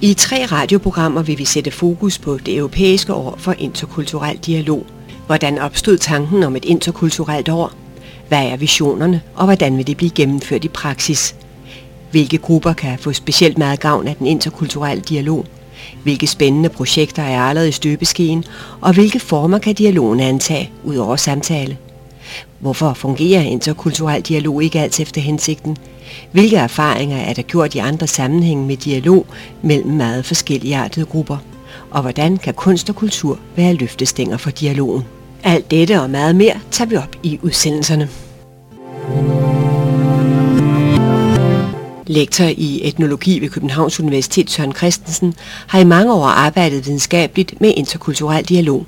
I tre radioprogrammer vil vi sætte fokus på det europæiske år for interkulturel dialog. Hvordan opstod tanken om et interkulturelt år? Hvad er visionerne, og hvordan vil det blive gennemført i praksis? Hvilke grupper kan få specielt meget gavn af den interkulturelle dialog? Hvilke spændende projekter er allerede i støbeskeen, og hvilke former kan dialogen antage ud over samtale? Hvorfor fungerer interkulturel dialog ikke altid efter hensigten? Hvilke erfaringer er der gjort i andre sammenhænge med dialog mellem meget forskellige artede grupper? Og hvordan kan kunst og kultur være løftestænger for dialogen? Alt dette og meget mere tager vi op i udsendelserne. Lektor i etnologi ved Københavns Universitet Søren Christensen har i mange år arbejdet videnskabeligt med interkulturel dialog.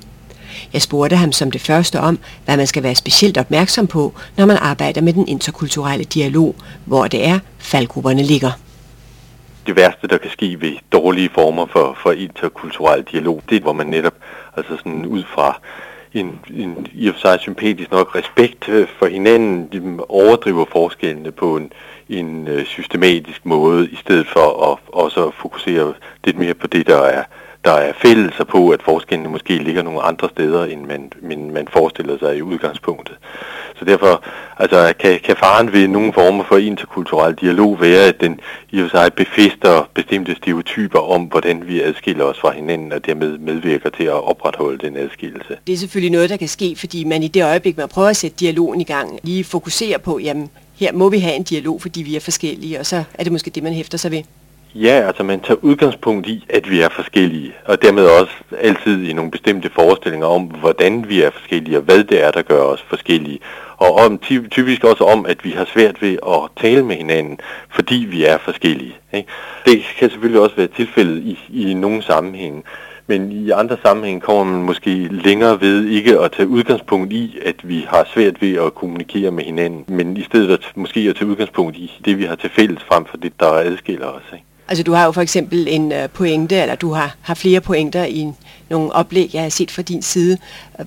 Jeg spurgte ham som det første om, hvad man skal være specielt opmærksom på, når man arbejder med den interkulturelle dialog, hvor det er, faldgrupperne ligger. Det værste, der kan ske ved dårlige former for, for interkulturel dialog, det er, hvor man netop altså sådan ud fra en, en i og for sig sympatisk nok respekt øh, for hinanden de overdriver forskellene på en, en øh, systematisk måde, i stedet for at også fokusere lidt mere på det, der er der er fælles på, at forskellene måske ligger nogle andre steder, end man, men man forestiller sig i udgangspunktet. Så derfor altså, kan, kan faren ved nogle former for interkulturel dialog være, at den i og for sig befester bestemte stereotyper om, hvordan vi adskiller os fra hinanden, og dermed medvirker til at opretholde den adskillelse. Det er selvfølgelig noget, der kan ske, fordi man i det øjeblik, man prøver at sætte dialogen i gang, lige fokuserer på, jamen her må vi have en dialog, fordi vi er forskellige, og så er det måske det, man hæfter sig ved. Ja, altså man tager udgangspunkt i, at vi er forskellige, og dermed også altid i nogle bestemte forestillinger om, hvordan vi er forskellige, og hvad det er, der gør os forskellige. Og om, typisk også om, at vi har svært ved at tale med hinanden, fordi vi er forskellige. Ikke? Det kan selvfølgelig også være tilfældet i, i nogle sammenhænge. Men i andre sammenhænge kommer man måske længere ved ikke at tage udgangspunkt i, at vi har svært ved at kommunikere med hinanden, men i stedet at måske at tage udgangspunkt i det, vi har til fælles frem for det, der adskiller os. Ikke? Altså du har jo for eksempel en øh, pointe, eller du har, har flere pointer i nogle oplæg, jeg har set fra din side,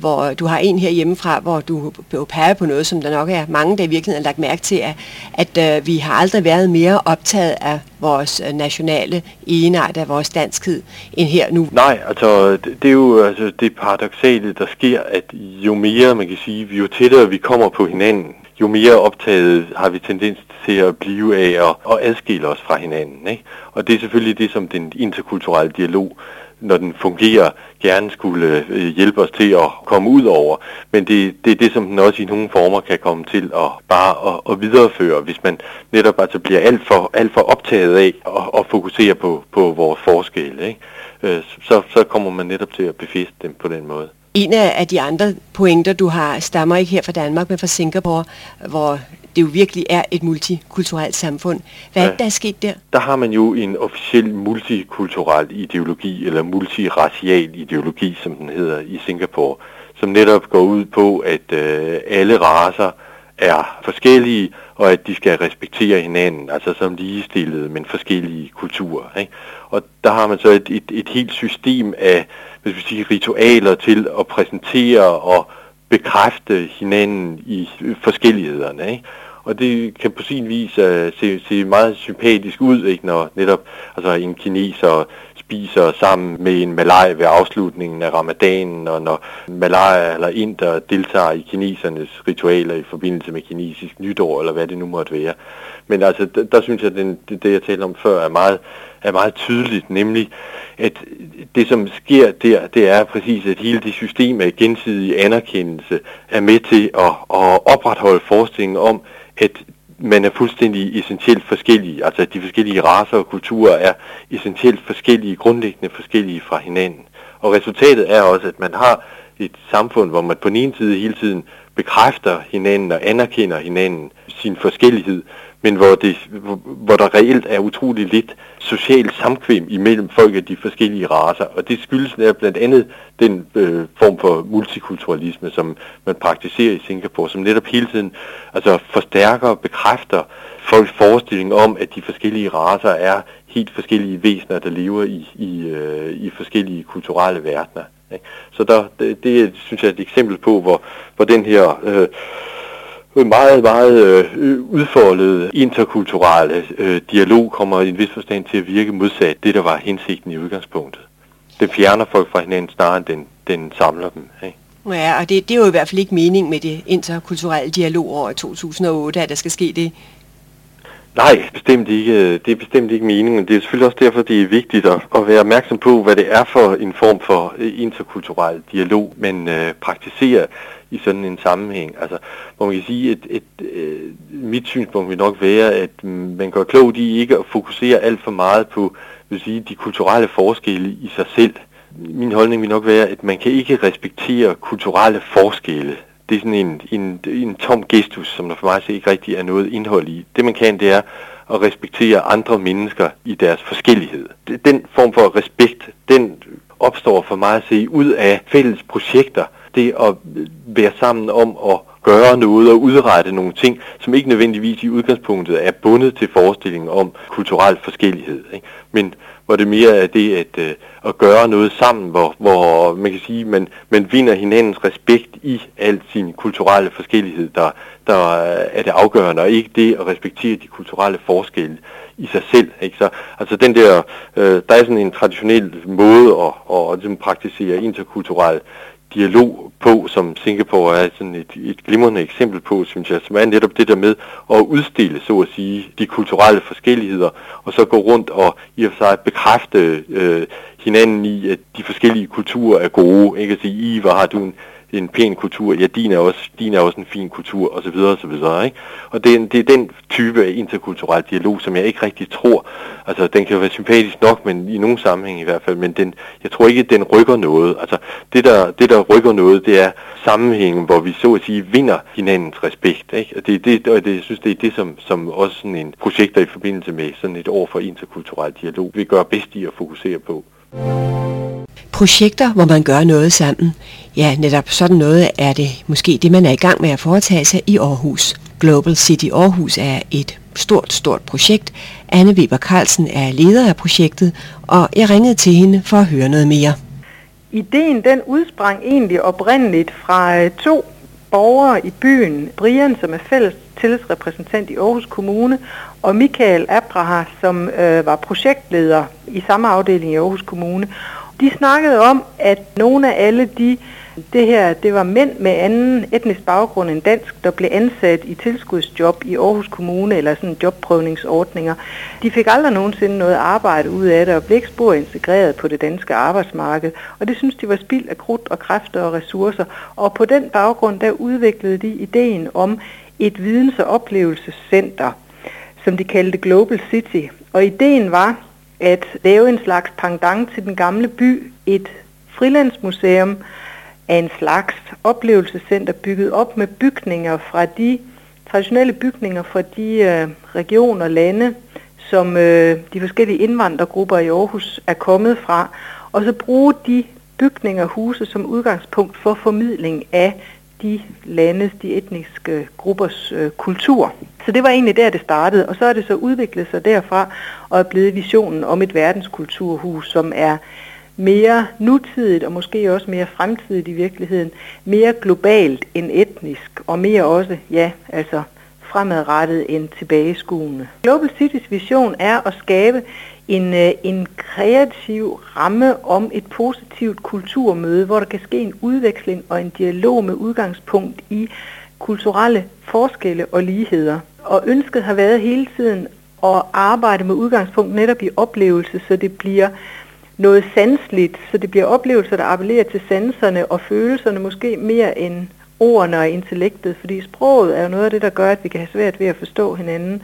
hvor øh, du har en her hjemmefra, hvor du peger på noget, som der nok er mange, der i virkeligheden har lagt mærke til, at, at øh, vi har aldrig været mere optaget af vores øh, nationale egenart, af vores danskhed, end her nu. Nej, altså det, det er jo altså, det paradoxale, der sker, at jo mere, man kan sige, jo tættere vi kommer på hinanden, jo mere optaget har vi tendens til at blive af at, at adskille os fra hinanden. Ikke? Og det er selvfølgelig det, som den interkulturelle dialog, når den fungerer, gerne skulle øh, hjælpe os til at komme ud over. Men det, det er det, som den også i nogle former kan komme til at bare at, at videreføre, hvis man netop altså bliver alt for, alt for optaget af at, at fokusere på, på vores forskelle. Ikke? Øh, så, så kommer man netop til at befeste dem på den måde. En af de andre pointer, du har, stammer ikke her fra Danmark, men fra Singapore, hvor det jo virkelig er et multikulturelt samfund. Hvad er det, der er sket der? Der har man jo en officiel multikulturel ideologi, eller multiracial ideologi, som den hedder i Singapore, som netop går ud på, at øh, alle raser er forskellige, og at de skal respektere hinanden, altså som ligestillede, men forskellige kulturer. Ikke? Og der har man så et, et, et helt system af hvis vi siger, ritualer til at præsentere og bekræfte hinanden i forskellighederne. Ikke? Og det kan på sin vis uh, se, se meget sympatisk ud, ikke? når netop altså, en kineser spiser sammen med en malaj ved afslutningen af ramadanen, og når malaj eller inder deltager i kinesernes ritualer i forbindelse med kinesisk nytår, eller hvad det nu måtte være. Men altså, der, der synes jeg, at det, det, jeg talte om før, er meget, er meget tydeligt, nemlig at det, som sker der, det er præcis, at hele det system af gensidig anerkendelse er med til at, at opretholde forestillingen om, at man er fuldstændig essentielt forskellige, altså at de forskellige raser og kulturer er essentielt forskellige, grundlæggende forskellige fra hinanden. Og resultatet er også, at man har et samfund, hvor man på den ene side hele tiden bekræfter hinanden og anerkender hinanden sin forskellighed, men hvor, det, hvor der reelt er utrolig lidt social samkvem imellem folk af de forskellige raser. Og det skyldes er blandt andet den øh, form for multikulturalisme, som man praktiserer i Singapore, som netop hele tiden altså, forstærker og bekræfter folks forestilling om, at de forskellige raser er helt forskellige væsener, der lever i, i, øh, i forskellige kulturelle verdener. Ikke? Så der, det, det synes jeg er et eksempel på, hvor, hvor den her... Øh, meget, meget øh, udfordrede interkulturelle øh, dialog kommer i en vis forstand til at virke modsat det, der var hensigten i udgangspunktet. Det fjerner folk fra hinanden snarere end den, den samler dem. Ikke? Ja, og det, det er jo i hvert fald ikke mening med det interkulturelle dialog over 2008, at der skal ske det. Nej, bestemt ikke. Det er bestemt ikke meningen, men det er selvfølgelig også derfor, det er vigtigt at, at være opmærksom på, hvad det er for en form for interkulturel dialog, man øh, praktiserer i sådan en sammenhæng. Altså, hvor man kan sige, at et, et, øh, mit synspunkt vil nok være, at man gør klogt i ikke at fokusere alt for meget på vil sige, de kulturelle forskelle i sig selv. Min holdning vil nok være, at man kan ikke respektere kulturelle forskelle. Det er sådan en, en, en tom gestus, som der for mig ikke rigtig er noget indhold i. Det man kan, det er at respektere andre mennesker i deres forskellighed. Den form for respekt, den opstår for mig at se ud af fælles projekter. Det at være sammen om at gøre noget og udrette nogle ting, som ikke nødvendigvis i udgangspunktet er bundet til forestillingen om kulturel forskellighed. Ikke? Men hvor det mere er det at, øh, at gøre noget sammen, hvor, hvor man kan sige, man, man vinder hinandens respekt i al sin kulturelle forskellighed, der, der er det afgørende, og ikke det at respektere de kulturelle forskelle i sig selv. Ikke? Så, altså den der, øh, der er sådan en traditionel måde at, at, at at praktisere interkulturel dialog på, som Singapore er sådan et, et glimrende eksempel på, synes jeg, som er netop det der med at udstille, så at sige, de kulturelle forskelligheder, og så gå rundt og i og for sig bekræfte øh, hinanden i, at de forskellige kulturer er gode. Ikke at sige, I, hvor har du en en pæn kultur, ja, din er også, din er også en fin kultur, osv. osv. Ikke? Og det er, det er den type af interkulturel dialog, som jeg ikke rigtig tror, altså den kan jo være sympatisk nok, men i nogle sammenhæng i hvert fald, men den, jeg tror ikke, den rykker noget. Altså det der, det, der rykker noget, det er sammenhængen, hvor vi så at sige vinder hinandens respekt. Ikke? Og, det, det, og det, jeg synes, det er det, som, som også sådan en projekter i forbindelse med sådan et år for interkulturel dialog vi gør bedst i at fokusere på. Projekter, hvor man gør noget sammen. Ja, netop sådan noget er det måske det, man er i gang med at foretage sig i Aarhus. Global City Aarhus er et stort, stort projekt. Anne Weber Carlsen er leder af projektet, og jeg ringede til hende for at høre noget mere. Ideen den udsprang egentlig oprindeligt fra øh, to borgere i byen. Brian, som er fælles tillidsrepræsentant i Aarhus Kommune, og Michael Abraha, som øh, var projektleder i samme afdeling i Aarhus Kommune. De snakkede om, at nogle af alle de, det her, det var mænd med anden etnisk baggrund end dansk, der blev ansat i tilskudsjob i Aarhus Kommune eller sådan jobprøvningsordninger. De fik aldrig nogensinde noget arbejde ud af det og blev ikke spor integreret på det danske arbejdsmarked. Og det synes de var spild af krudt og kræfter og ressourcer. Og på den baggrund, der udviklede de ideen om et videns- og oplevelsescenter, som de kaldte Global City. Og ideen var, at lave en slags pendant til den gamle by, et frilandsmuseum af en slags oplevelsescenter bygget op med bygninger fra de traditionelle bygninger fra de øh, regioner og lande, som øh, de forskellige indvandrergrupper i Aarhus er kommet fra, og så bruge de bygninger og huse som udgangspunkt for formidling af de landes, de etniske gruppers øh, kultur. Så det var egentlig der, det startede, og så er det så udviklet sig derfra og er blevet visionen om et verdenskulturhus, som er mere nutidigt og måske også mere fremtidigt i virkeligheden, mere globalt end etnisk, og mere også, ja, altså fremadrettet end tilbageskuende. Global Cities vision er at skabe en, øh, en kreativ ramme om et positivt kulturmøde, hvor der kan ske en udveksling og en dialog med udgangspunkt i kulturelle forskelle og ligheder. Og ønsket har været hele tiden at arbejde med udgangspunkt netop i oplevelse, så det bliver noget sansligt, så det bliver oplevelser, der appellerer til sanserne og følelserne måske mere end ordene og intellektet, fordi sproget er jo noget af det, der gør, at vi kan have svært ved at forstå hinanden.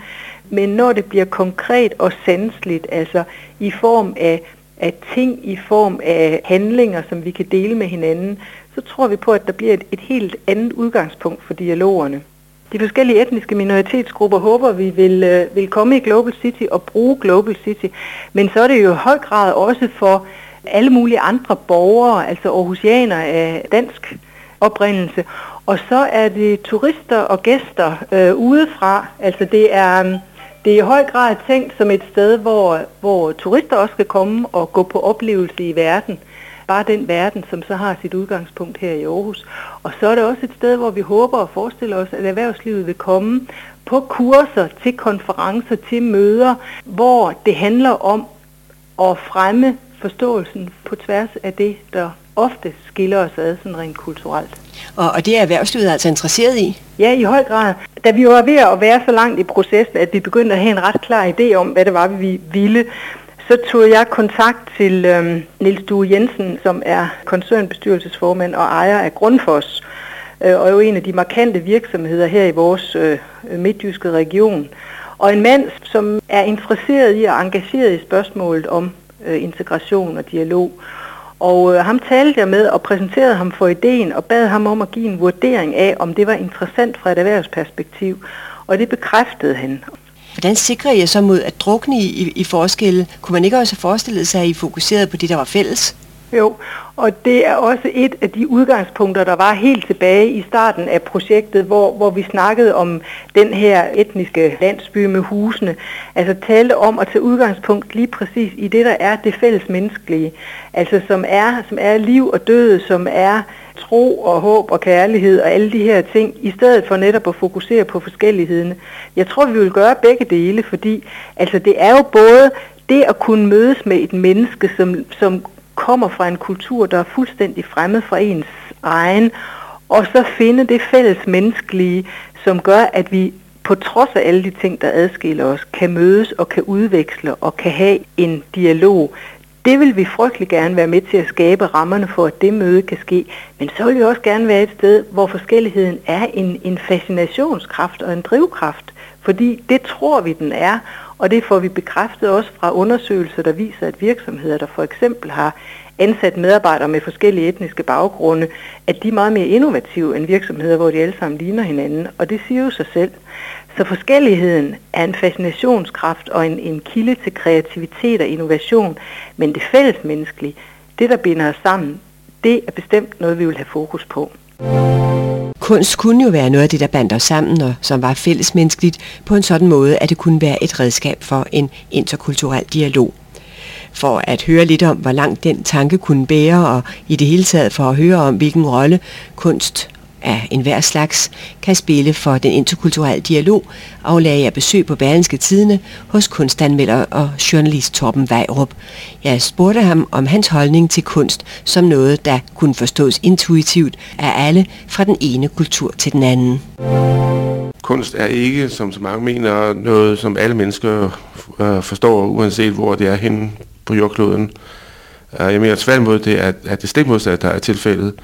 Men når det bliver konkret og sansligt, altså i form af, af ting, i form af handlinger, som vi kan dele med hinanden, så tror vi på, at der bliver et, et helt andet udgangspunkt for dialogerne. De forskellige etniske minoritetsgrupper håber vi vil, øh, vil komme i Global City og bruge Global City, men så er det jo i høj grad også for alle mulige andre borgere, altså aarhusianer af dansk oprindelse. Og så er det turister og gæster øh, udefra. Altså det er, mm, det er i høj grad tænkt som et sted, hvor, hvor turister også skal komme og gå på oplevelse i verden. bare den verden, som så har sit udgangspunkt her i Aarhus. Og så er det også et sted, hvor vi håber og forestiller os, at erhvervslivet vil komme på kurser, til konferencer, til møder, hvor det handler om at fremme forståelsen på tværs af det, der ofte skiller os ad sådan rent kulturelt. Og, og det er erhvervslivet altså interesseret i? Ja, i høj grad. Da vi var ved at være så langt i processen, at vi begyndte at have en ret klar idé om, hvad det var, vi ville, så tog jeg kontakt til øhm, Nils Due Jensen, som er koncernbestyrelsesformand og ejer af Grundfos, øh, og jo en af de markante virksomheder her i vores øh, midtjyske region. Og en mand, som er interesseret i og engageret i spørgsmålet om øh, integration og dialog. Og øh, ham talte jeg med og præsenterede ham for ideen og bad ham om at give en vurdering af, om det var interessant fra et erhvervsperspektiv. Og det bekræftede han. Hvordan sikrer I så mod at drukne i, i, i forskelle? Kunne man ikke også have forestillet sig, at I fokuserede på det, der var fælles? Jo, og det er også et af de udgangspunkter, der var helt tilbage i starten af projektet, hvor, hvor vi snakkede om den her etniske landsby med husene. Altså talte om at tage udgangspunkt lige præcis i det, der er det fælles menneskelige. Altså som er, som er liv og død, som er tro og håb og kærlighed og alle de her ting, i stedet for netop at fokusere på forskellighederne. Jeg tror, vi vil gøre begge dele, fordi altså, det er jo både det at kunne mødes med et menneske, som, som kommer fra en kultur, der er fuldstændig fremmed fra ens egen, og så finde det fælles menneskelige, som gør, at vi på trods af alle de ting, der adskiller os, kan mødes og kan udveksle og kan have en dialog. Det vil vi frygtelig gerne være med til at skabe rammerne for, at det møde kan ske. Men så vil vi også gerne være et sted, hvor forskelligheden er en, en fascinationskraft og en drivkraft. Fordi det tror vi, den er, og det får vi bekræftet også fra undersøgelser, der viser, at virksomheder, der for eksempel har ansat medarbejdere med forskellige etniske baggrunde, at de er meget mere innovative end virksomheder, hvor de alle sammen ligner hinanden. Og det siger jo sig selv. Så forskelligheden er en fascinationskraft og en, en kilde til kreativitet og innovation, men det fælles menneskelige, det der binder os sammen, det er bestemt noget, vi vil have fokus på. Kunst kunne jo være noget af det, der bandt os sammen, og som var fællesmenneskeligt på en sådan måde, at det kunne være et redskab for en interkulturel dialog. For at høre lidt om, hvor langt den tanke kunne bære, og i det hele taget for at høre om, hvilken rolle kunst af enhver slags kan spille for den interkulturelle dialog, aflagde jeg besøg på Berlingske Tidene hos kunstanmelder og journalist Torben Vejrup. Jeg spurgte ham om hans holdning til kunst som noget, der kunne forstås intuitivt af alle fra den ene kultur til den anden. Kunst er ikke, som så mange mener, noget, som alle mennesker øh, forstår, uanset hvor det er henne på jordkloden. Øh, jeg mener tværtimod, det er, at det stik modsatte, der er tilfældet.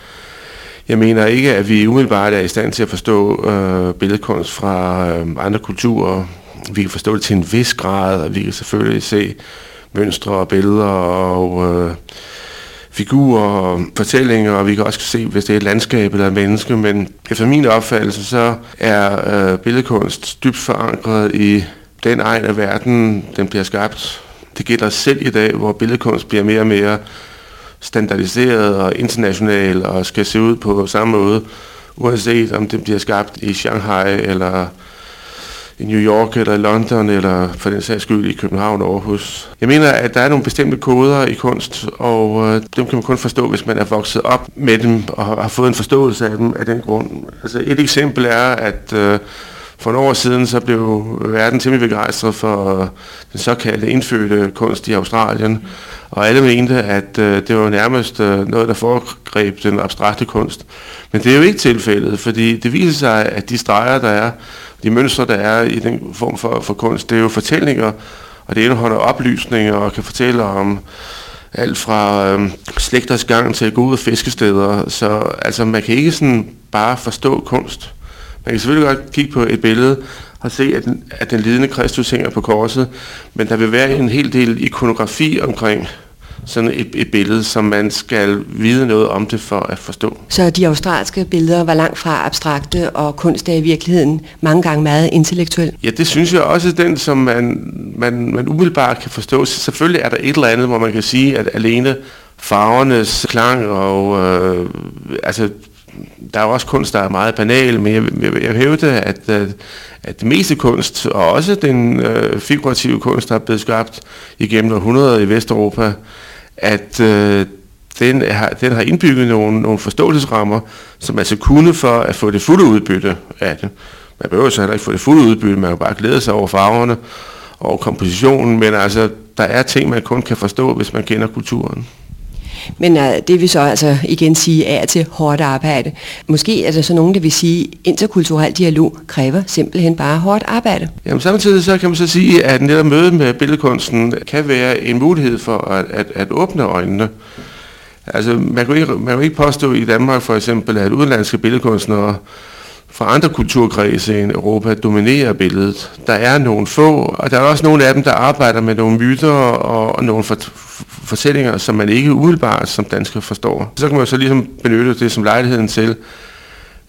Jeg mener ikke, at vi umiddelbart er i stand til at forstå øh, billedkunst fra øh, andre kulturer. Vi kan forstå det til en vis grad, og vi kan selvfølgelig se mønstre og billeder og øh, figurer og fortællinger, og vi kan også se, hvis det er et landskab eller et menneske, men efter min opfattelse, så er øh, billedkunst dybt forankret i den egen af verden, den bliver skabt. Det gælder selv i dag, hvor billedkunst bliver mere og mere standardiseret og international og skal se ud på samme måde, uanset om det bliver skabt i Shanghai eller i New York eller i London eller for den sags skyld i København og Aarhus. Jeg mener, at der er nogle bestemte koder i kunst, og øh, dem kan man kun forstå, hvis man er vokset op med dem og har fået en forståelse af dem af den grund. Altså et eksempel er, at øh, for nogle år siden så blev verden temmelig begejstret for den såkaldte indfødte kunst i Australien, og alle mente, at øh, det var nærmest øh, noget, der foregreb den abstrakte kunst. Men det er jo ikke tilfældet, fordi det viser sig, at de streger, der er, de mønstre, der er i den form for, for kunst, det er jo fortællinger, og det indeholder oplysninger og kan fortælle om alt fra øh, slægters gang til gode fiskesteder. Så altså, man kan ikke sådan bare forstå kunst. Man kan selvfølgelig godt kigge på et billede og se, at den, at den lidende Kristus hænger på korset, men der vil være en hel del ikonografi omkring sådan et, et billede, som man skal vide noget om det for at forstå. Så de australske billeder var langt fra abstrakte, og kunst er i virkeligheden mange gange meget intellektuel? Ja, det synes jeg også er den, som man, man, man umiddelbart kan forstå. Selvfølgelig er der et eller andet, hvor man kan sige, at alene farvernes klang og øh, altså der er også kunst, der er meget banal, men jeg, jeg, jeg hævde, at, at, at det meste kunst, og også den øh, figurative kunst, der er blevet skabt igennem århundreder i Vesteuropa, at øh, den har, den har indbygget nogle, nogle forståelsesrammer, som altså kunne for at få det fulde udbytte af det. Man behøver så heller ikke få det fulde udbytte, man kan bare glæde sig over farverne og kompositionen, men altså, der er ting, man kun kan forstå, hvis man kender kulturen. Men uh, det vil så altså igen sige er til hårdt arbejde. Måske er der så nogen, der vil sige, at interkulturel dialog kræver simpelthen bare hårdt arbejde. Jamen samtidig så kan man så sige, at netop møde med billedkunsten kan være en mulighed for at, at, at åbne øjnene. Altså man kan, ikke, man kan ikke påstå i Danmark for eksempel, at udenlandske billedkunstnere fra andre kulturkredse end Europa dominerer billedet. Der er nogle få, og der er også nogle af dem, der arbejder med nogle myter og, nogle for, fortællinger, som man ikke umiddelbart som dansker forstår. Så kan man så ligesom benytte det som lejligheden til,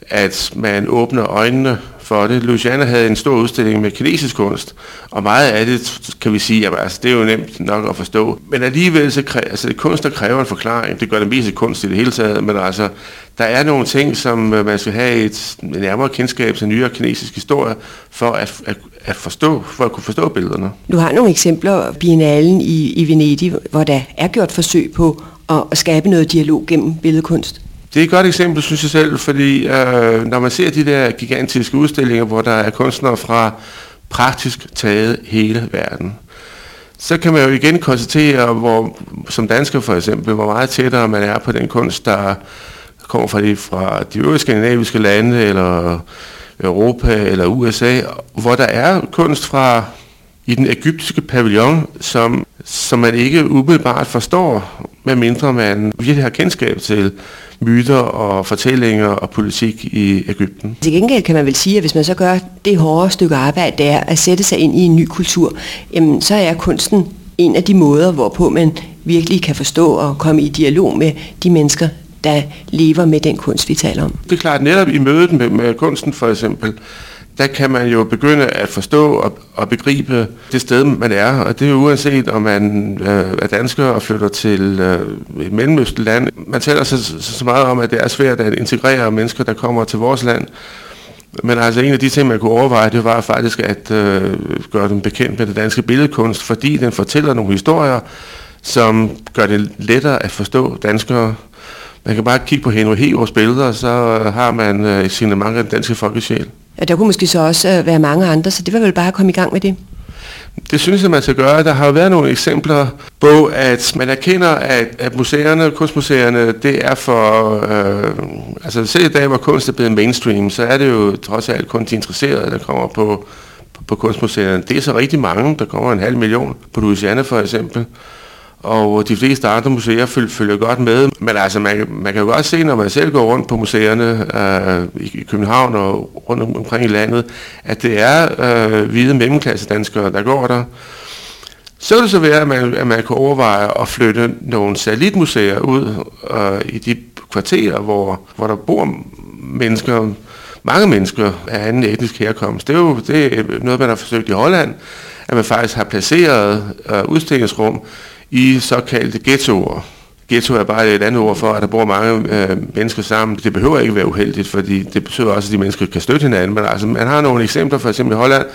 at man åbner øjnene for det. Louisiana havde en stor udstilling med kinesisk kunst, og meget af det, kan vi sige, jamen, altså, det er jo nemt nok at forstå. Men alligevel, så kræver, altså, kunst, der kræver en forklaring. Det gør det mest kunst i det hele taget, men altså, der er nogle ting, som øh, man skal have et nærmere kendskab til nyere kinesisk historie, for at, at, at, forstå, for at kunne forstå billederne. Du har nogle eksempler, Biennalen i, i Venedig, hvor der er gjort forsøg på at skabe noget dialog gennem billedkunst. Det er et godt eksempel, synes jeg selv, fordi øh, når man ser de der gigantiske udstillinger, hvor der er kunstnere fra praktisk taget hele verden, så kan man jo igen konstatere, hvor, som dansker for eksempel, hvor meget tættere man er på den kunst, der kommer fra de, fra de øvrige skandinaviske lande, eller Europa, eller USA, hvor der er kunst fra i den egyptiske pavillon, som, som man ikke umiddelbart forstår, medmindre man virkelig har kendskab til myter og fortællinger og politik i Ægypten. Til gengæld kan man vel sige, at hvis man så gør det hårde stykke arbejde, der er at sætte sig ind i en ny kultur, jamen, så er kunsten en af de måder, hvorpå man virkelig kan forstå og komme i dialog med de mennesker, der lever med den kunst, vi taler om. Det er klart, netop i mødet med, med kunsten for eksempel, der kan man jo begynde at forstå og, og begribe det sted, man er. Og det er jo uanset, om man øh, er dansker og flytter til øh, et mellemøstligt land. Man taler så, så, så meget om, at det er svært at integrere mennesker, der kommer til vores land. Men altså en af de ting, man kunne overveje, det var faktisk at øh, gøre dem bekendt med den danske billedkunst, fordi den fortæller nogle historier, som gør det lettere at forstå danskere. Man kan bare kigge på Henry Hevers billeder, så har man øh, sine mange af den danske folkesjæl. Ja, der kunne måske så også øh, være mange andre, så det var vel bare at komme i gang med det. Det synes jeg, man skal gøre. Der har jo været nogle eksempler på, at man erkender, at, at museerne, kunstmuseerne, det er for... Øh, altså selv i dag, hvor kunst er blevet mainstream, så er det jo trods alt kun de interesserede, der kommer på, på, på kunstmuseerne. Det er så rigtig mange. Der kommer en halv million på Louisiana for eksempel og de fleste andre museer følger, følger godt med. Men altså, man, man kan jo godt se, når man selv går rundt på museerne øh, i København og rundt omkring i landet, at det er øh, hvide mellemklasse danskere, der går der. Så vil det så være, at man, at man kan overveje at flytte nogle satellitmuseer ud øh, i de kvarterer, hvor, hvor der bor mennesker, mange mennesker af anden etnisk herkomst. Det er jo det er noget, man har forsøgt i Holland, at man faktisk har placeret øh, udstillingsrum i såkaldte ghettoer. Ghetto er bare et andet ord for, at der bor mange øh, mennesker sammen. Det behøver ikke være uheldigt, fordi det betyder også, at de mennesker kan støtte hinanden. Men altså, man har nogle eksempler, for eksempel i Holland,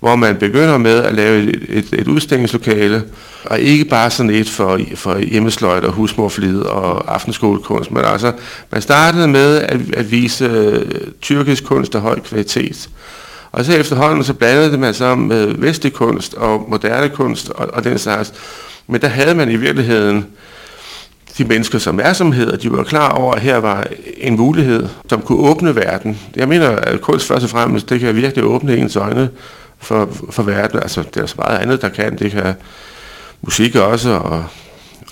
hvor man begynder med at lave et, et, et udstillingslokale, og ikke bare sådan et for, for hjemmesløjt og husmorflid og aftenskolekunst, men altså, man startede med at, at vise øh, tyrkisk kunst af høj kvalitet. Og så efterhånden så blandede det man så med vestlig kunst og moderne kunst og, og den slags. Men der havde man i virkeligheden de mennesker som er som hedder, de var klar over, at her var en mulighed, som kunne åbne verden. Jeg mener, at kunst først og fremmest, det kan virkelig åbne ens øjne for, for verden. Altså, det er så meget andet, der kan. Det kan musik også, og,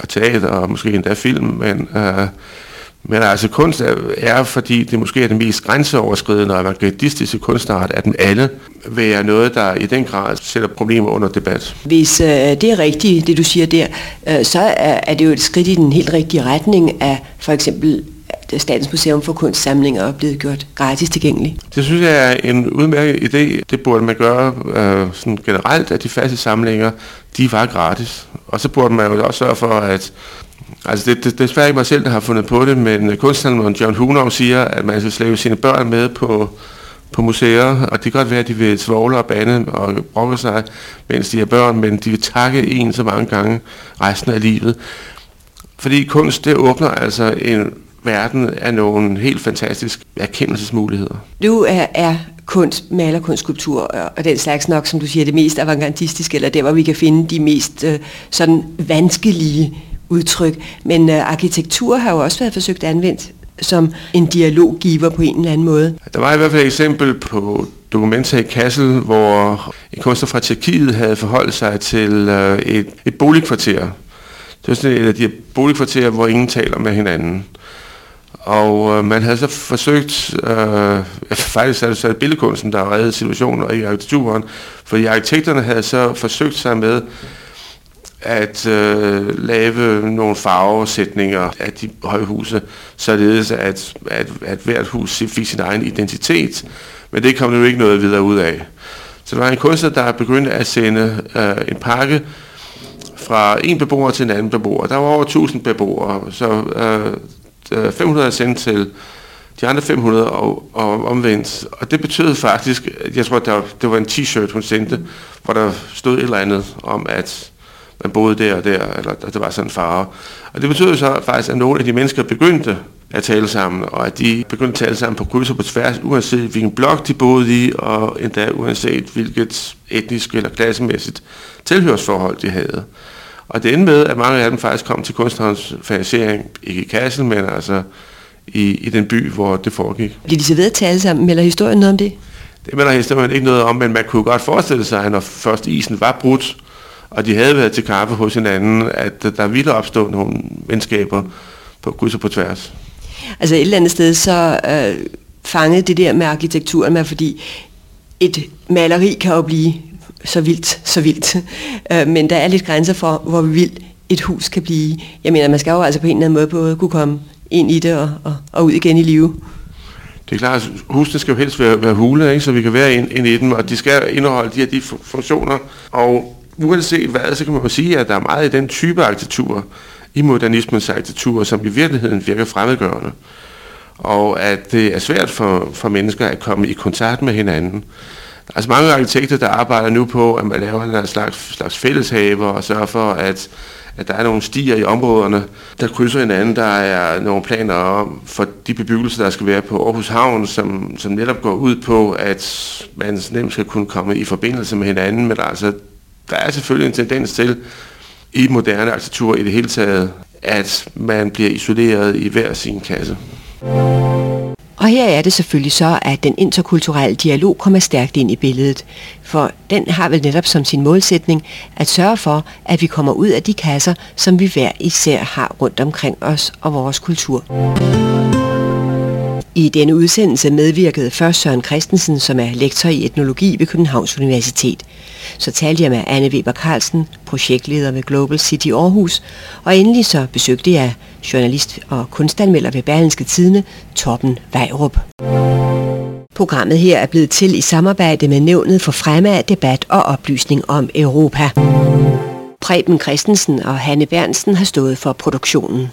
og teater, og måske endda film, men... Øh, men altså kunst er, er, fordi det måske er den mest grænseoverskridende og avantgardistiske kunstart af dem alle, være noget, der i den grad sætter problemer under debat. Hvis øh, det er rigtigt, det du siger der, øh, så er, er det jo et skridt i den helt rigtige retning af for eksempel Statens Museum for Kunstsamlinger er blevet gjort gratis tilgængelig. Det synes jeg er en udmærket idé. Det burde man gøre øh, sådan generelt, at de faste samlinger, de var gratis. Og så burde man jo også sørge for, at Altså det, det, det er desværre ikke mig selv, der har fundet på det, men øh, kunstneren John Hunov siger, at man skal slæve sine børn med på, på museer, og det kan godt være, at de vil svogle og bande og brokke sig, mens de er børn, men de vil takke en så mange gange resten af livet. Fordi kunst, det åbner altså en verden af nogle helt fantastiske erkendelsesmuligheder. Du er, er kunst, malerkunst, skulptur og den slags nok, som du siger, det mest avantgardistiske, eller der, hvor vi kan finde de mest øh, sådan vanskelige udtryk. Men øh, arkitektur har jo også været forsøgt anvendt som en dialoggiver på en eller anden måde. Der var i hvert fald et eksempel på Documenta i Kassel, hvor en kunstner fra Tjekkiet havde forholdt sig til øh, et, et boligkvarter. Det var sådan et af de boligkvarterer, hvor ingen taler med hinanden. Og øh, man havde så forsøgt, øh, faktisk er det så billedkunsten, der har reddet situationen, og ikke arkitekturen, fordi arkitekterne havde så forsøgt sig med at øh, lave nogle farvesætninger af de højhuse, således at, at, at hvert hus fik sin egen identitet, men det kom nu ikke noget videre ud af. Så der var en kunstner, der begyndte at sende øh, en pakke fra en beboer til en anden beboer. Der var over 1000 beboere, så øh, øh 500 er sendt til de andre 500 og, og omvendt. Og det betød faktisk, jeg tror, der, det var en t-shirt, hun sendte, hvor der stod et eller andet om, at man boede der og der, eller der var sådan en farve. Og det betød så faktisk, at nogle af de mennesker begyndte at tale sammen, og at de begyndte at tale sammen på kryds og på tværs, uanset hvilken blok de boede i, og endda uanset hvilket etnisk eller klassemæssigt tilhørsforhold de havde. Og det endte med, at mange af dem faktisk kom til kunstnerens finansiering, ikke i Kassel, men altså i, i den by, hvor det foregik. Bliver de så ved at tale sammen? Melder historien noget om det? Det melder historien ikke noget om, men man kunne godt forestille sig, at når først isen var brudt, og de havde været til kaffe hos hinanden, at der ville opstå nogle venskaber på kryds og på tværs. Altså et eller andet sted, så øh, fangede det der med arkitekturen med, fordi et maleri kan jo blive så vildt, så vildt. Øh, men der er lidt grænser for, hvor vildt et hus kan blive. Jeg mener, man skal jo altså på en eller anden måde både kunne komme ind i det og, og, og ud igen i live. Det er klart, at husene skal jo helst være, være hule, ikke? så vi kan være ind, ind i dem, og de skal indeholde de her de funktioner. Og uanset hvad, så kan man jo sige, at der er meget i den type arkitektur, i modernismens arkitektur, som i virkeligheden virker fremmedgørende. Og at det er svært for, for mennesker at komme i kontakt med hinanden. Der Altså mange arkitekter, der arbejder nu på, at man laver en slags, slags fælleshaver og sørger for, at, at der er nogle stier i områderne, der krydser hinanden. Der er nogle planer om for de bebyggelser, der skal være på Aarhus Havn, som, som netop går ud på, at man nemt skal kunne komme i forbindelse med hinanden. Men altså, der er selvfølgelig en tendens til i moderne arkitektur i det hele taget, at man bliver isoleret i hver sin kasse. Og her er det selvfølgelig så, at den interkulturelle dialog kommer stærkt ind i billedet. For den har vel netop som sin målsætning at sørge for, at vi kommer ud af de kasser, som vi hver især har rundt omkring os og vores kultur. I denne udsendelse medvirkede først Søren Christensen, som er lektor i etnologi ved Københavns Universitet. Så talte jeg med Anne Weber Carlsen, projektleder ved Global City Aarhus, og endelig så besøgte jeg journalist og kunstanmelder ved Berlinske Tidene, Torben Vejrup. Programmet her er blevet til i samarbejde med Nævnet for Fremme af Debat og Oplysning om Europa. Preben Christensen og Hanne Bernsen har stået for produktionen.